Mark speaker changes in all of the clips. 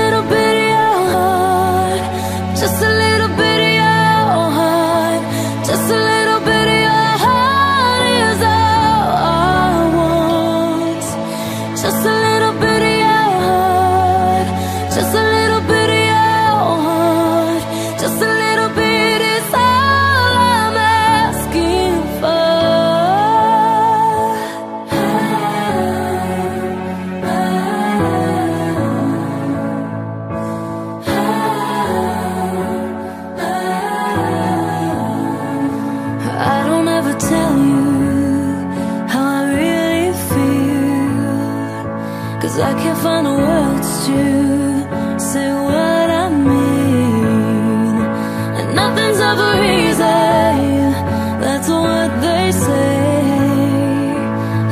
Speaker 1: little bit of your heart, just a little. I can't find the words to say what I mean. And nothing's ever easy, that's what they say.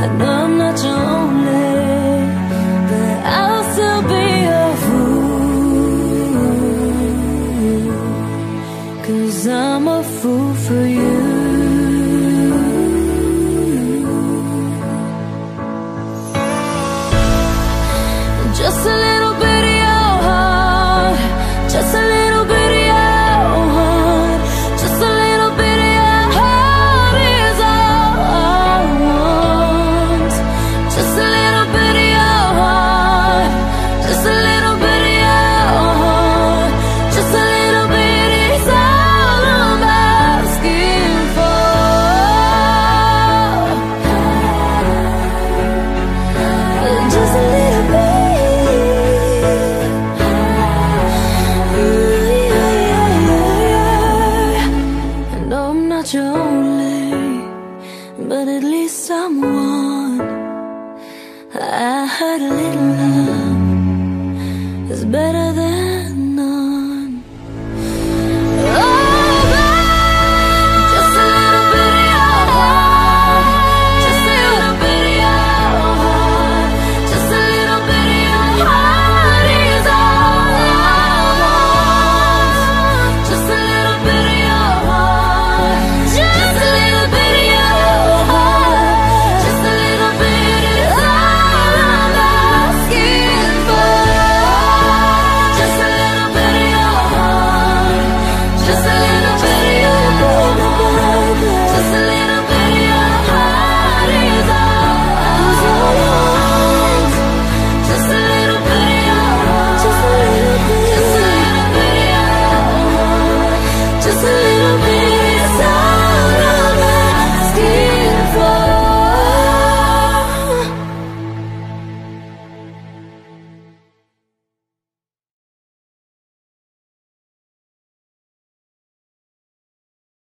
Speaker 1: I know But at least someone I heard a little love is better